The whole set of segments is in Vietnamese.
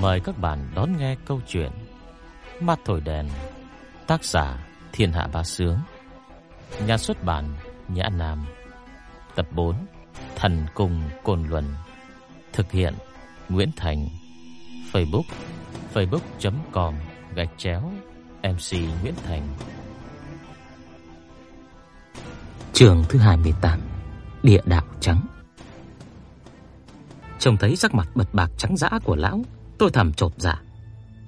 Mời các bạn đón nghe câu chuyện Mắt thổi đèn, Tác giả Thiên Hạ Bá Sướng. Nhà xuất bản Nhã Nam. Tập 4 Thần Cùng Cồn Luân. Thực hiện Nguyễn Thành. Facebook facebook.com gạch chéo MC Nguyễn Thành. Trường thứ 28 Địa đạo trắng. Trông thấy sắc mặt bật bạc trắng dã của lão Tôi thầm chột dạ.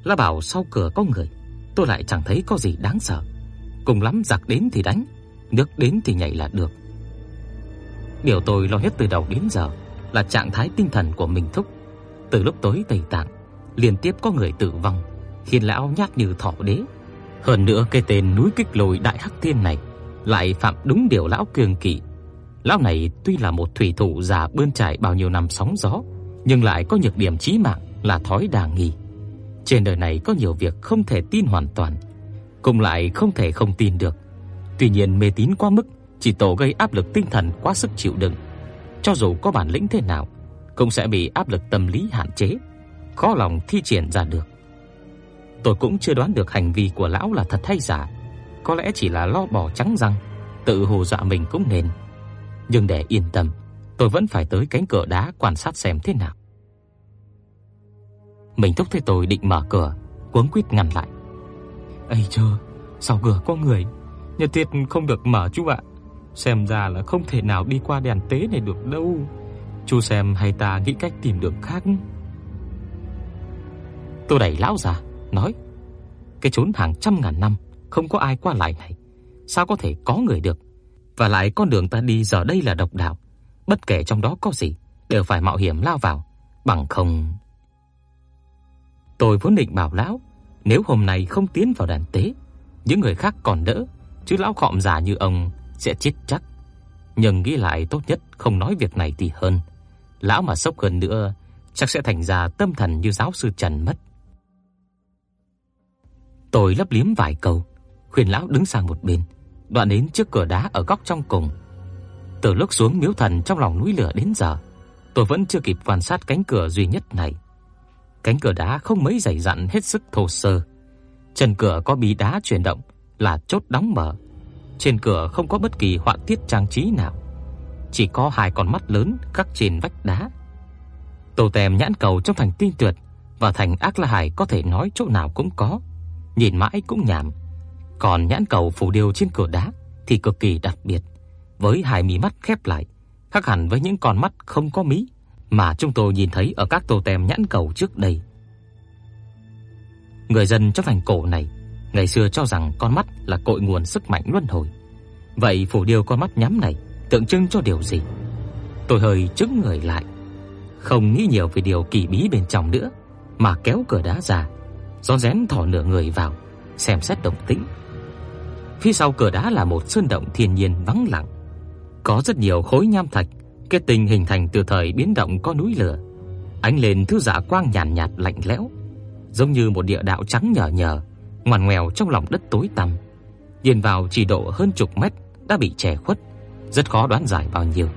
Lão bảo sau cửa có người. Tôi lại chẳng thấy có gì đáng sợ. Cùng lắm giặc đến thì đánh, Nước đến thì nhảy là được. Điều tôi lo hết từ đầu đến giờ Là trạng thái tinh thần của mình thúc. Từ lúc tối Tây Tạng, Liên tiếp có người tử vong, Khiến lão nhát như thỏ đế. Hơn nữa cái tên núi kích lồi đại hắc thiên này Lại phạm đúng điều lão kiêng kỵ. Lão này tuy là một thủy thủ già bươn trải bao nhiêu năm sóng gió, Nhưng lại có nhược điểm chí mạng là thói đa nghi. Trên đời này có nhiều việc không thể tin hoàn toàn Cũng lại không thể không tin được. Tuy nhiên mê tín quá mức, Chỉ tổ gây áp lực tinh thần quá sức chịu đựng. Cho dù có bản lĩnh thế nào, Cũng sẽ bị áp lực tâm lý hạn chế, Khó lòng thi triển ra được. Tôi cũng chưa đoán được hành vi của lão là thật hay giả. Có lẽ chỉ là lo bỏ trắng răng, Tự hồ dọa mình cũng nên. Nhưng để yên tâm, Tôi vẫn phải tới cánh cửa đá quan sát xem thế nào. Mình thúc thấy tôi định mở cửa Cuống quýt ngăn lại. Ây chưa Sau cửa có người? Nhất thiết không được mở chú ạ. Xem ra là không thể nào đi qua đèn tế này được đâu. Chú xem hay ta nghĩ cách tìm đường khác. Tôi đẩy lão ra Nói Cái chốn hàng trăm ngàn năm Không có ai qua lại này. Sao có thể có người được? Và lại con đường ta đi giờ đây là độc đạo Bất kể trong đó có gì Đều phải mạo hiểm lao vào. Bằng không Tôi vốn định bảo lão, Nếu hôm nay không tiến vào đàn tế, Những người khác còn đỡ, Chứ lão khọm già như ông sẽ chết chắc. Nhưng nghĩ lại tốt nhất không nói việc này thì hơn. Lão mà sốc hơn nữa, Chắc sẽ thành ra tâm thần như giáo sư Trần mất. Tôi lấp liếm vài câu, Khuyên lão đứng sang một bên, Đoạn đến trước cửa đá ở góc trong cùng. Từ lúc xuống miếu thần trong lòng núi lửa đến giờ, Tôi vẫn chưa kịp quan sát cánh cửa duy nhất này. Cánh cửa đá không mấy dày dặn hết sức thô sơ Chân cửa có bí đá chuyển động là chốt đóng mở. Trên cửa không có bất kỳ họa tiết trang trí nào, chỉ có hai con mắt lớn khắc trên vách đá. Tô Tèm nhãn cầu trong thành tinh tuyệt và thành Ác La Hải có thể nói chỗ nào cũng có, nhìn mãi cũng nhàm. Còn nhãn cầu phù điêu trên cửa đá thì cực kỳ đặc biệt, với hai mí mắt khép lại, khác hẳn với những con mắt không có mí mà chúng tôi nhìn thấy ở các tô tem nhãn cầu trước đây. Người dân cho thành cổ này ngày xưa cho rằng con mắt là cội nguồn sức mạnh luân hồi. Vậy phù điêu con mắt nhắm này tượng trưng cho điều gì? Tôi hơi chững người lại, không nghĩ nhiều về điều kỳ bí bên trong nữa, mà kéo cửa đá ra, rón rén thò nửa người vào, xem xét động tĩnh. Phía sau cửa đá là một sơn động thiên nhiên vắng lặng, có rất nhiều khối nham thạch kết tinh hình thành từ thời biến động có núi lửa, ánh lên thứ dạ quang nhàn nhạt, nhạt lạnh lẽo, giống như một địa đạo trắng nhờ nhờ ngoằn ngoèo trong lòng đất tối tăm. Nhìn vào chỉ độ hơn chục mét đã bị che khuất, rất khó đoán giải bao nhiêu.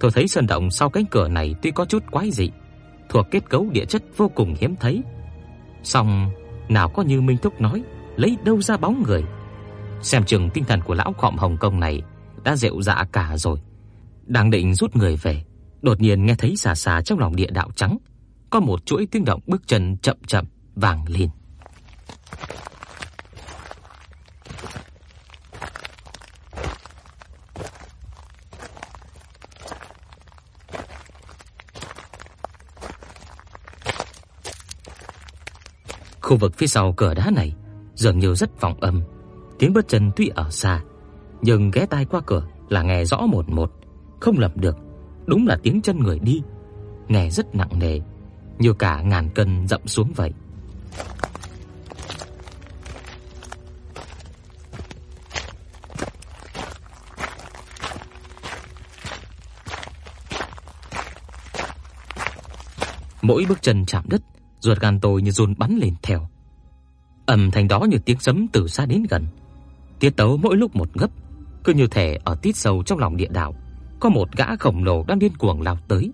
Tôi thấy sơn động sau cánh cửa này tuy có chút quái dị, thuộc kết cấu địa chất vô cùng hiếm thấy. Song nào có như Minh Thúc nói, lấy đâu ra bóng người. Xem chừng tinh thần của lão khọm Hồng Công này đã rệu rã cả rồi. Đang định rút người về, đột nhiên nghe thấy xà xà trong lòng địa đạo trắng, có một chuỗi tiếng động bước chân chậm chậm vang lên. Khu vực phía sau cửa đá này dường như rất vọng âm, tiếng bước chân tuy ở xa, nhưng ghé tai qua cửa là nghe rõ một một, không lầm được, đúng là tiếng chân người đi, nghe rất nặng nề, như cả ngàn cân dậm xuống vậy. Mỗi bước chân chạm đất, ruột gan tôi như run bắn lên theo. Âm thanh đó như tiếng sấm từ xa đến gần. Tiết tấu mỗi lúc một gấp, cứ như thể ở tít sâu trong lòng địa đạo có một gã khổng lồ đang điên cuồng lao tới.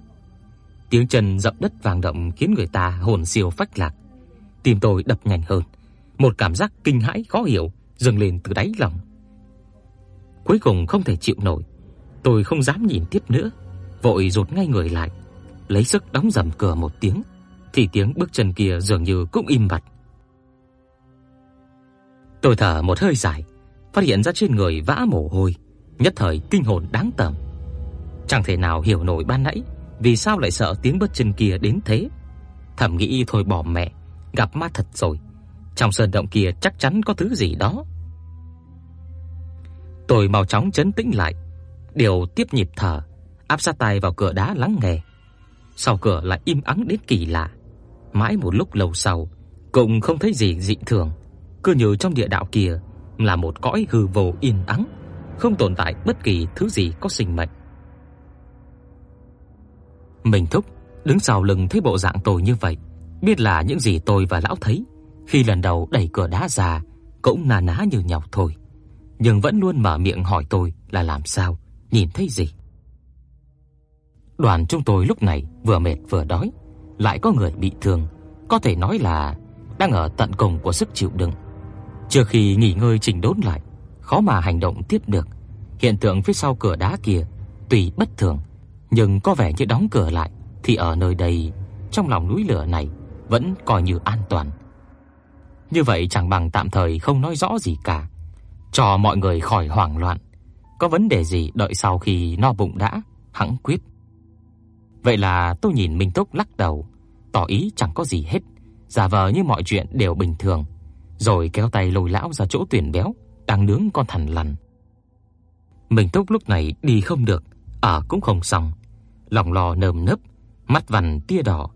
Tiếng chân dậm đất vang động khiến người ta hồn siêu phách lạc. Tim tôi đập nhanh hơn, một cảm giác kinh hãi khó hiểu dâng lên từ đáy lòng. Cuối cùng không thể chịu nổi, tôi không dám nhìn tiếp nữa, vội rụt ngay người lại, lấy sức đóng rầm cửa một tiếng, thì tiếng bước chân kia dường như cũng im bặt. Tôi thở một hơi dài, phát hiện ra trên người vã mồ hôi, nhất thời kinh hồn đáng tởm. Chẳng thể nào hiểu nổi ban nãy vì sao lại sợ tiếng bước chân kia đến thế. Thầm nghĩ thôi bỏ mẹ, gặp ma thật rồi. Trong sơn động kia chắc chắn có thứ gì đó. Tôi mau chóng trấn tĩnh lại, điều tiếp nhịp thở, áp sát tay vào cửa đá lắng nghe. Sau cửa lại im ắng đến kỳ lạ. Mãi một lúc lâu sau, cũng không thấy gì dị thường, cứ như trong địa đạo kia là một cõi hư vô yên ắng, không tồn tại bất kỳ thứ gì có sinh mệnh. Mình thúc đứng sau lưng thấy bộ dạng tôi như vậy, biết là những gì tôi và lão thấy khi lần đầu đẩy cửa đá ra cũng nà ná như nhau thôi, nhưng vẫn luôn mở miệng hỏi tôi là làm sao, nhìn thấy gì. Đoàn chúng tôi lúc này vừa mệt vừa đói, lại có người bị thương, có thể nói là đang ở tận cùng của sức chịu đựng. Trước khi nghỉ ngơi chỉnh đốn lại, khó mà hành động tiếp được. Hiện tượng phía sau cửa đá kia tuy bất thường, nhưng có vẻ như đóng cửa lại thì ở nơi đây, trong lòng núi lửa này vẫn coi như an toàn. Như vậy chẳng bằng tạm thời không nói rõ gì cả, cho mọi người khỏi hoảng loạn. Có vấn đề gì đợi sau khi no bụng đã, hẵng quyết. Vậy là tôi nhìn Minh Túc lắc đầu, tỏ ý chẳng có gì hết, giả vờ như mọi chuyện đều bình thường, rồi kéo tay lôi lão ra chỗ tuyển béo đang nướng con thằn lằn. Mình tốc lúc này đi không được, ở cũng không xong, lòng lo nơm nớp, mắt vằn tia đỏ,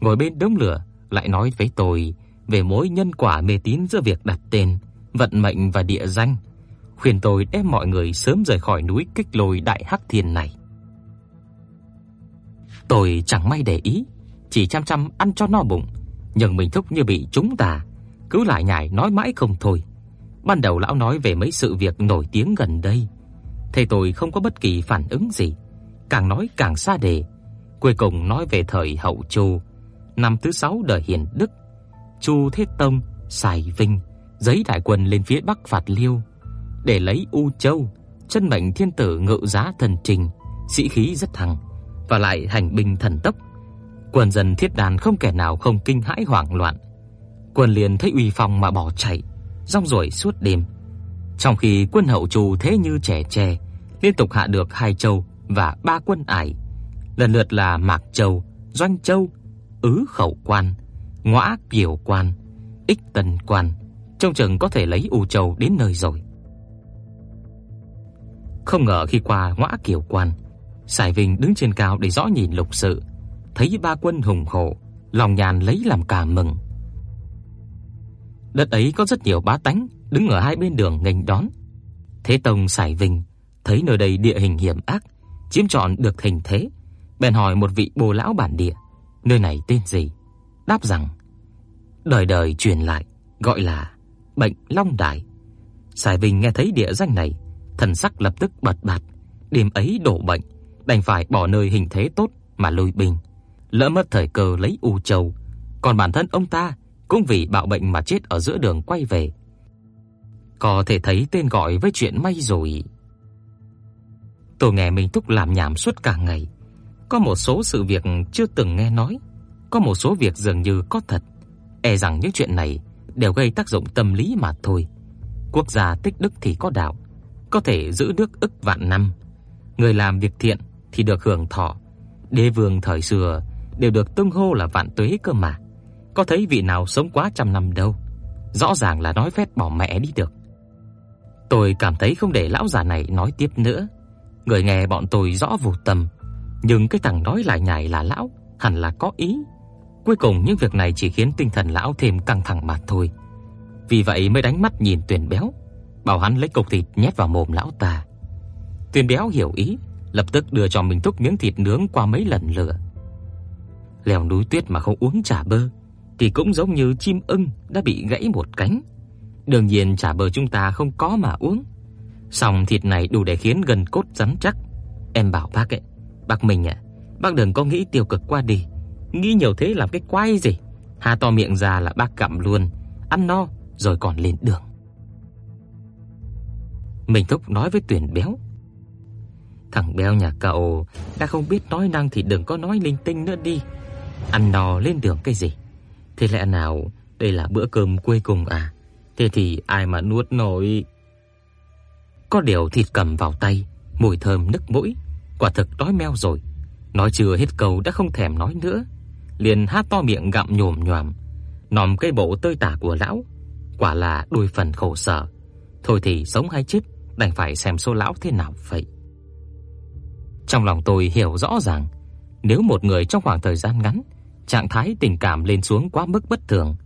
ngồi bên đống lửa lại nói với tôi về mối nhân quả mê tín giữa việc đặt tên, vận mệnh và địa danh, khuyên tôi đem mọi người sớm rời khỏi núi Kích Lôi Đại Hắc Thiên này. Tôi chẳng may để ý, chỉ chăm chăm ăn cho no bụng, nhưng mình thúc như bị trúng tà, cứ lại nhải nói mãi không thôi. Ban đầu lão nói về mấy sự việc nổi tiếng gần đây, thầy tôi không có bất kỳ phản ứng gì, càng nói càng xa đề. Cuối cùng nói về thời hậu Chu, năm thứ sáu đời Hiền Đức, Chu Thế Tông xài vinh giấy đại quân lên phía Bắc phạt Liêu để lấy U Châu, chân mệnh thiên tử ngự giá thần trình, sĩ khí rất thăng và lại hành binh thần tốc. Quân dân thiết đàn không kẻ nào không kinh hãi hoảng loạn. Quân liền thấy uy phong mà bỏ chạy, rong ruổi suốt đêm. Trong khi quân hậu Chu thế như trẻ tre, liên tục hạ được hai châu và ba quân ải, lần lượt là Mạc Châu, Doanh Châu, Ứ Khẩu Quan, Ngõa Kiều Quan, Ích Tần Quan, trông chừng có thể lấy U Châu đến nơi rồi. Không ngờ khi qua Ngõa Kiều Quan, Sải Vinh đứng trên cao để rõ nhìn lục sự, thấy ba quân hùng hổ, lòng nhàn lấy làm cảm mừng. Đất ấy có rất nhiều bá tánh đứng ở hai bên đường nghênh đón. Thế Tông Sải Vinh thấy nơi đây địa hình hiểm ác, chiếm trọn được hình thế, bèn hỏi một vị bồ lão bản địa, nơi này tên gì? Đáp rằng đời đời truyền lại, gọi là bệnh Long Đài. Sải Vinh nghe thấy địa danh này, thần sắc lập tức bật bạt, đêm ấy đổ bệnh, đành phải bỏ nơi hình thế tốt mà lui binh, lỡ mất thời cơ lấy U Châu, còn bản thân ông ta cũng vì bạo bệnh mà chết ở giữa đường quay về. Có thể thấy tên gọi với chuyện may rồi. Tôi nghe Minh Túc làm nhảm suốt cả ngày. Có một số sự việc chưa từng nghe nói, có một số việc dường như có thật. E rằng những chuyện này đều gây tác dụng tâm lý mà thôi. Quốc gia tích đức thì có đạo, có thể giữ đức ức vạn năm. Người làm việc thiện thì được hưởng thọ. Đế vương thời xưa đều được tung hô là vạn tuế cơ mà. Có thấy vị nào sống quá trăm năm đâu. Rõ ràng là nói phét bỏ mẹ đi được. Tôi cảm thấy không để lão già này nói tiếp nữa. Người nghe bọn tôi rõ vô tâm, nhưng cái thằng nói lại nhảy là lão, hẳn là có ý. Cuối cùng những việc này chỉ khiến tinh thần lão thêm căng thẳng mà thôi. Vì vậy mới đánh mắt nhìn Tuyền Béo, bảo hắn lấy cục thịt nhét vào mồm lão ta. Tuyền Béo hiểu ý, lập tức đưa cho mình thúc miếng thịt nướng qua mấy lần lửa. Leo núi tuyết mà không uống trà bơ thì cũng giống như chim ưng đã bị gãy một cánh. Đương nhiên trà bơ chúng ta không có mà uống. Song thịt này đủ để khiến gần cốt rắn chắc. Em bảo bác ấy, bác mình à, Bác đừng có nghĩ tiêu cực qua đi. Nghĩ nhiều thế làm cái quái gì? Hà to miệng ra là bác cặm luôn, ăn no rồi còn lên đường. Mình thúc nói với Tuyển Béo. Thằng béo nhà cậu đã không biết nói năng thì đừng có nói linh tinh nữa đi. Ăn no lên đường cái gì? Thế lẽ nào đây là bữa cơm cuối cùng à? Thế thì ai mà nuốt nổi? Có điều thịt cầm vào tay, mùi thơm nức mũi, quả thực đói meo rồi. Nói chưa hết câu đã không thèm nói nữa, liền há to miệng gặm nhồm nhòm, nòm cái bộ tơi tả của lão, quả là đôi phần khổ sở. Thôi thì sống hay chết, đành phải xem số lão thế nào vậy. Trong lòng tôi hiểu rõ ràng, nếu một người trong khoảng thời gian ngắn, trạng thái tình cảm lên xuống quá mức bất thường,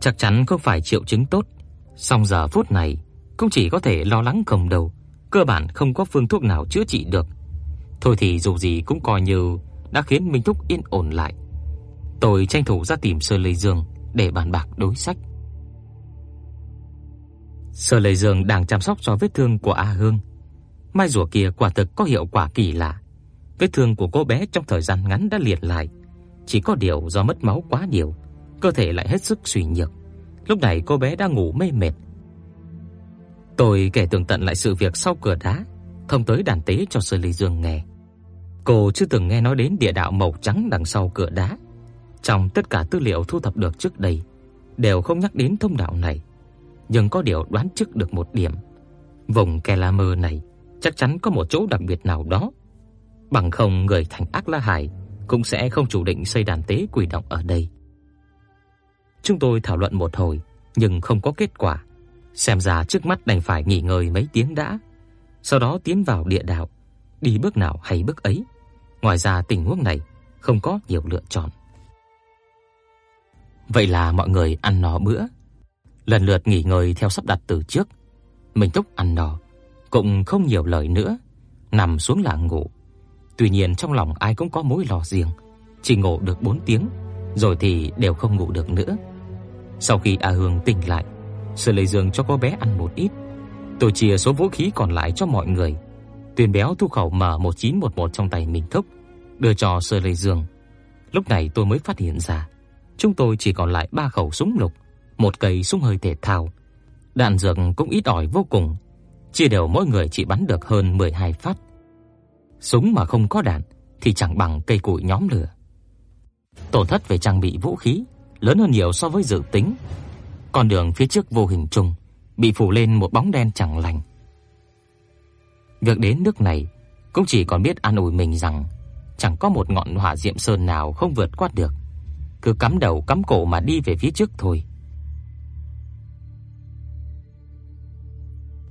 chắc chắn không phải triệu chứng tốt. Song giờ phút này, cũng chỉ có thể lo lắng cầm đầu, cơ bản không có phương thuốc nào chữa trị được. Thôi thì dù gì cũng coi như đã khiến Minh Thúc yên ổn lại. Tôi tranh thủ ra tìm Sơ Lê Dương để bàn bạc đối sách. Sơ Lê Dương đang chăm sóc cho vết thương của A Hương. Mai rùa kia quả thực có hiệu quả kỳ lạ. Vết thương của cô bé trong thời gian ngắn đã liền lại, chỉ có điều do mất máu quá nhiều, cơ thể lại hết sức suy nhược. Lúc này cô bé đang ngủ mê mệt. Tôi kể tường tận lại sự việc sau cửa đá, thông tới đàn tế cho Sơ Ly Dương nghe. Cô chưa từng nghe nói đến địa đạo màu trắng đằng sau cửa đá. Trong tất cả tư liệu thu thập được trước đây, đều không nhắc đến thông đạo này, nhưng có điều đoán trước được một điểm. Vùng Kelamer này chắc chắn có một chỗ đặc biệt nào đó. Bằng không người thành Ác La Hải cũng sẽ không chủ định xây đàn tế quỷ động ở đây. Chúng tôi thảo luận một hồi nhưng không có kết quả. Xem ra trước mắt đành phải nghỉ ngơi mấy tiếng đã, sau đó tiến vào địa đạo, đi bước nào hay bước ấy. Ngoài ra tình huống này không có nhiều lựa chọn. Vậy là mọi người ăn no bữa, lần lượt nghỉ ngơi theo sắp đặt từ trước. Mình Túc ăn no, cũng không nhiều lời nữa, nằm xuống là ngủ. Tuy nhiên trong lòng ai cũng có mối lo riêng, chỉ ngủ được 4 tiếng, rồi thì đều không ngủ được nữa. Sau khi A Hương tỉnh lại, Sở Lệ Dương cho cô bé ăn một ít. Tôi chia số vũ khí còn lại cho mọi người. Tuyền béo thu khẩu M1911 trong tay mình thúc, đưa cho Sở Lệ Dương. Lúc này tôi mới phát hiện ra, chúng tôi chỉ còn lại 3 khẩu súng lục, một cây súng hơi thể thao. Đạn dược cũng ít ỏi vô cùng, chia đều mỗi người chỉ bắn được hơn 12 phát. Súng mà không có đạn thì chẳng bằng cây củi nhóm lửa. Tổn thất về trang bị vũ khí lớn hơn nhiều so với dự tính. Con đường phía trước vô hình trùng bị phủ lên một bóng đen chẳng lành. Việc đến nước này cũng chỉ còn biết an ủi mình rằng chẳng có một ngọn hỏa diệm sơn nào không vượt qua được, cứ cắm đầu cắm cổ mà đi về phía trước thôi.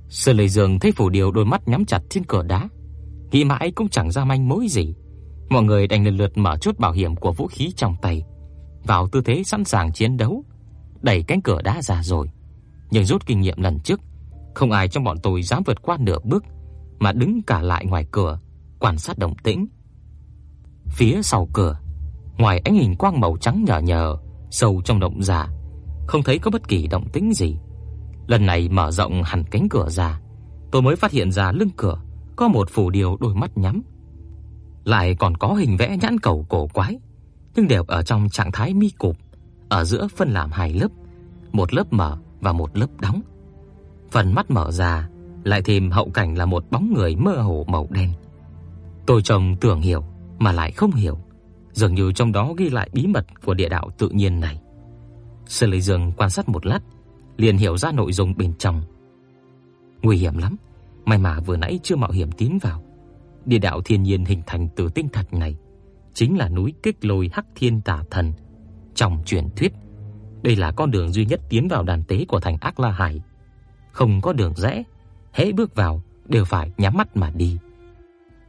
Sở Lệ Dương thấy Phủ Điều đôi mắt nhắm chặt trên cửa đá, nghĩ mãi cũng chẳng ra manh mối gì. Mọi người đành lần lượt mở chốt bảo hiểm của vũ khí trong tay, vào tư thế sẵn sàng chiến đấu, đẩy cánh cửa đá ra rồi. Nhưng rút kinh nghiệm lần trước, không ai trong bọn tôi dám vượt qua nửa bước mà đứng cả lại ngoài cửa, quan sát động tĩnh. Phía sau cửa, ngoài ánh hình quang màu trắng nhờ nhờ sâu trong động giả, không thấy có bất kỳ động tĩnh gì. Lần này mở rộng hẳn cánh cửa ra, tôi mới phát hiện ra lưng cửa có một phù điêu đôi mắt nhắm. Lại còn có hình vẽ nhãn cầu cổ quái, nhưng đều ở trong trạng thái mi cụp, ở giữa phân làm hai lớp, một lớp mở và một lớp đóng. Phần mắt mở ra, lại thêm hậu cảnh là một bóng người mơ hồ màu đen. Tôi trông tưởng hiểu mà lại không hiểu, dường như trong đó ghi lại bí mật của địa đạo tự nhiên này. Sơ Lệ Dương quan sát một lát, liền hiểu ra nội dung bên trong. Nguy hiểm lắm, may mà vừa nãy chưa mạo hiểm tiến vào. Địa đạo thiên nhiên hình thành từ tinh thạch này chính là núi Kích Lôi Hắc Thiên Tà Thần. Trong truyền thuyết, đây là con đường duy nhất tiến vào đàn tế của thành Ác La Hải. Không có đường rẽ, hễ bước vào đều phải nhắm mắt mà đi.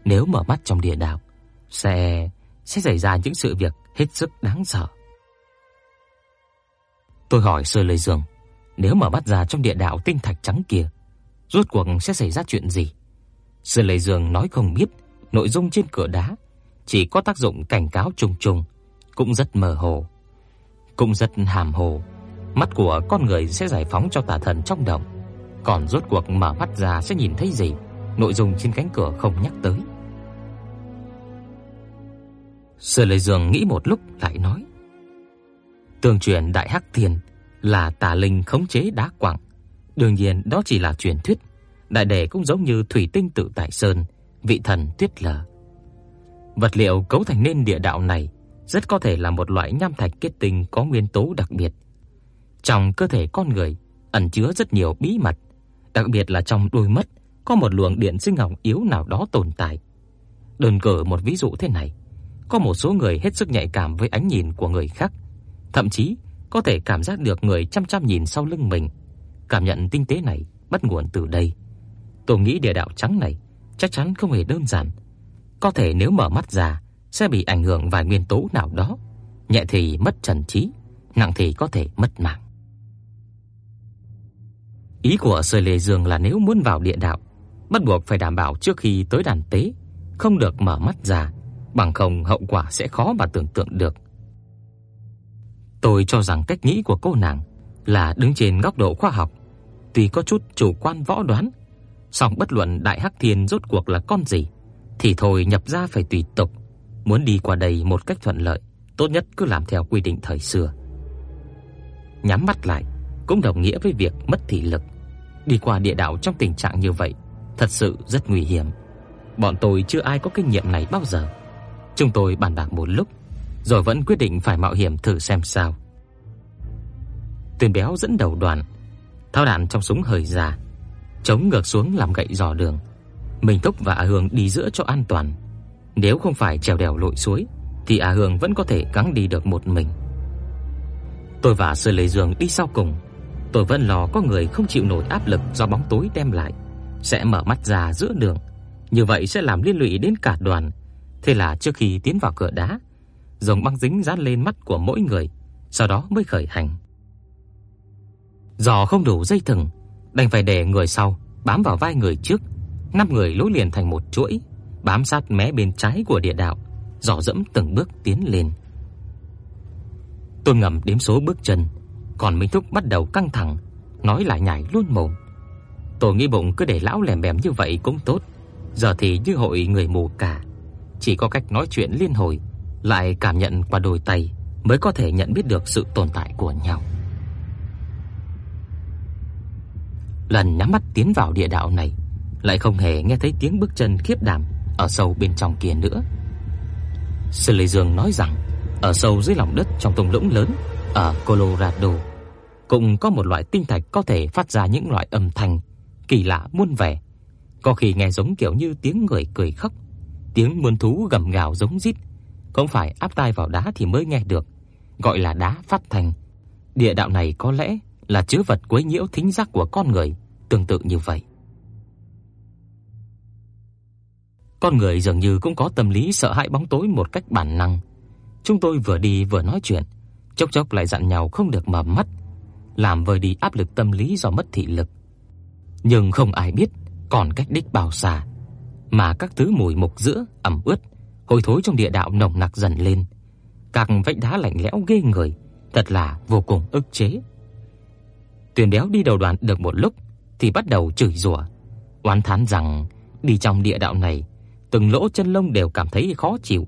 Nếu mở mắt trong địa đạo, sẽ sẽ xảy ra những sự việc hết sức đáng sợ. Tôi hỏi Sơ Lôi Dương, nếu mở mắt ra trong địa đạo tinh thạch trắng kia, rốt cuộc sẽ xảy ra chuyện gì? Sơ Lệ Dương nói không biết, nội dung trên cửa đá chỉ có tác dụng cảnh cáo trùng trùng, cũng rất mơ hồ, cũng rất hàm hồ. Mắt của con người sẽ giải phóng cho tà thần trong động, còn rốt cuộc mở mắt ra sẽ nhìn thấy gì, nội dung trên cánh cửa không nhắc tới. Sở Lệ Dương nghĩ một lúc lại nói: Tương truyền Đại Hắc Thiên là tà linh khống chế đá quặng. Đương nhiên đó chỉ là truyền thuyết, đại đệ cũng giống như thủy tinh tự tại sơn, vị thần tuyết lở. Vật liệu cấu thành nên địa đạo này rất có thể là một loại nham thạch kết tinh có nguyên tố đặc biệt. Trong cơ thể con người ẩn chứa rất nhiều bí mật, đặc biệt là trong đôi mắt có một luồng điện sinh học yếu nào đó tồn tại. Đơn cử một ví dụ thế này, có một số người hết sức nhạy cảm với ánh nhìn của người khác, thậm chí có thể cảm giác được người chăm chăm nhìn sau lưng mình. Cảm nhận tinh tế này bắt nguồn từ đây. Tôi nghĩ địa đạo trắng này chắc chắn không hề đơn giản. Có thể nếu mở mắt ra sẽ bị ảnh hưởng vài nguyên tố nào đó, nhẹ thì mất trần trí, nặng thì có thể mất mạng. Ý của Sơ Lệ Dương là nếu muốn vào địa đạo, bắt buộc phải đảm bảo trước khi tới đàn tế không được mở mắt ra, bằng không hậu quả sẽ khó mà tưởng tượng được. Tôi cho rằng cách nghĩ của cô nàng là đứng trên góc độ khoa học, tuy có chút chủ quan võ đoán, song bất luận Đại Hắc Thiên rốt cuộc là con gì thì thôi nhập ra phải tùy tục, muốn đi qua đây một cách thuận lợi, tốt nhất cứ làm theo quy định thời xưa. Nhắm mắt lại cũng đồng nghĩa với việc mất thị lực. Đi qua địa đạo trong tình trạng như vậy thật sự rất nguy hiểm. Bọn tôi chưa ai có kinh nghiệm này bao giờ. Chúng tôi bàn bạc một lúc rồi vẫn quyết định phải mạo hiểm thử xem sao. Tên béo dẫn đầu đoàn, thao đạn trong súng hơi ra, chống ngược xuống làm gậy dò đường. Mình Thúc và A Hương đi giữa cho an toàn. Nếu không phải trèo đèo lội suối thì A Hương vẫn có thể gắng đi được một mình. Tôi và Sơ Lệ Dương đi sau cùng. Tôi vẫn lo có người không chịu nổi áp lực do bóng tối đem lại sẽ mở mắt ra giữa đường. Như vậy sẽ làm liên lụy đến cả đoàn. Thế là trước khi tiến vào cửa đá, dùng băng dính dán lên mắt của mỗi người, sau đó mới khởi hành. Giò không đủ dây thừng, đành phải để người sau bám vào vai người trước, năm người nối liền thành một chuỗi, bám sát mé bên trái của địa đạo, dò dẫm từng bước tiến lên. Tôn Ngầm đếm số bước chân, còn Minh Thúc bắt đầu căng thẳng, nói lại nhảy luôn mồm. Tôi nghĩ bụng cứ để lão lèm bèm như vậy cũng tốt, giờ thì như hội người mù cả, chỉ có cách nói chuyện liên hồi lại cảm nhận qua đôi tay mới có thể nhận biết được sự tồn tại của nhau. Lần nhắm mắt tiến vào địa đạo này, lại không hề nghe thấy tiếng bước chân khiếp đảm ở sâu bên trong kia nữa. Sư Lê Dương nói rằng, ở sâu dưới lòng đất trong thung lũng lớn ở Colorado, cũng có một loại tinh thạch có thể phát ra những loại âm thanh kỳ lạ muôn vẻ, có khi nghe giống kiểu như tiếng người cười khóc, tiếng muôn thú gầm gào giống rít không phải áp tai vào đá thì mới nghe được, gọi là đá phát thanh. Địa đạo này có lẽ là chứa vật quấy nhiễu thính giác của con người, tương tự như vậy. Con người dường như cũng có tâm lý sợ hãi bóng tối một cách bản năng. Chúng tôi vừa đi vừa nói chuyện, chốc chốc lại dặn nhau không được mở mắt, làm vơi đi áp lực tâm lý do mất thị lực. Nhưng không ai biết còn cách đích bao xa, mà các thứ mùi mục giữa ẩm ướt hôi thối trong địa đạo nồng nặc dần lên. Các vách đá lạnh lẽo ghê người, thật là vô cùng ức chế. Tuyền Béo đi đầu đoàn được một lúc thì bắt đầu chửi rủa, oán thán rằng đi trong địa đạo này, từng lỗ chân lông đều cảm thấy khó chịu.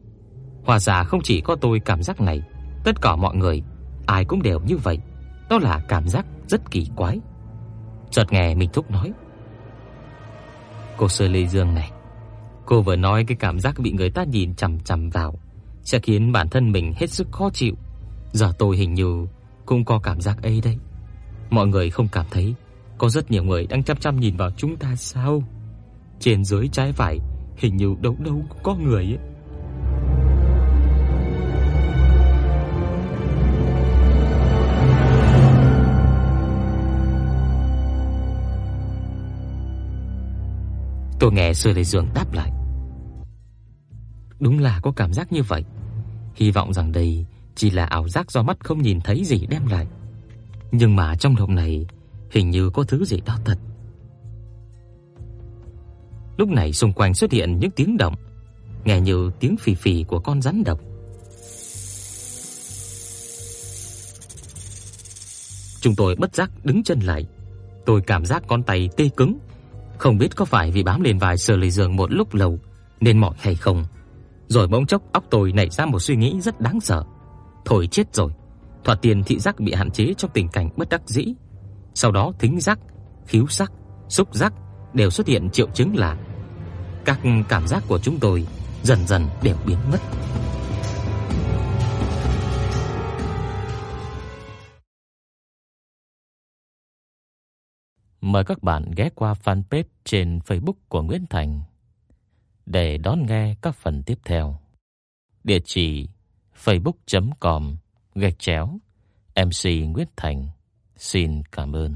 Hóa ra không chỉ có tôi cảm giác này, tất cả mọi người ai cũng đều như vậy. Đó là cảm giác rất kỳ quái. Chợt nghe Minh Thúc nói: "Cô Sơ Lê Dương này, Cô vừa nói cái cảm giác bị người ta nhìn chằm chằm vào sẽ khiến bản thân mình hết sức khó chịu. Giờ tôi hình như cũng có cảm giác ấy đấy. Mọi người không cảm thấy có rất nhiều người đang chăm chăm nhìn vào chúng ta sao? Trên dưới trái phải, hình như đâu đâu cũng có người ấy. Tôi nghe Sư lại Dương đáp lại. Đúng là có cảm giác như vậy. Hy vọng rằng đây chỉ là ảo giác do mắt không nhìn thấy gì đem lại. Nhưng mà trong động này hình như có thứ gì đó thật. Lúc này xung quanh xuất hiện những tiếng động, nghe như tiếng phì phì của con rắn độc. Chúng tôi bất giác đứng chân lại. Tôi cảm giác con tay tê cứng, không biết có phải vì bám lên vai Sở Lệ giường một lúc lâu nên mỏi hay không Rồi bỗng chốc óc tôi nảy ra một suy nghĩ rất đáng sợ. Thôi chết rồi. Thoạt tiền thị giác bị hạn chế trong tình cảnh bất đắc dĩ. Sau đó thính giác, khiếu giác, xúc giác đều xuất hiện triệu chứng là các cảm giác của chúng tôi dần dần đều biến mất. Mời các bạn ghé qua fanpage trên Facebook của Nguyễn Thành để đón nghe các phần tiếp theo. Địa chỉ facebook.com gạch chéo MC Nguyễn Thành. Xin cảm ơn.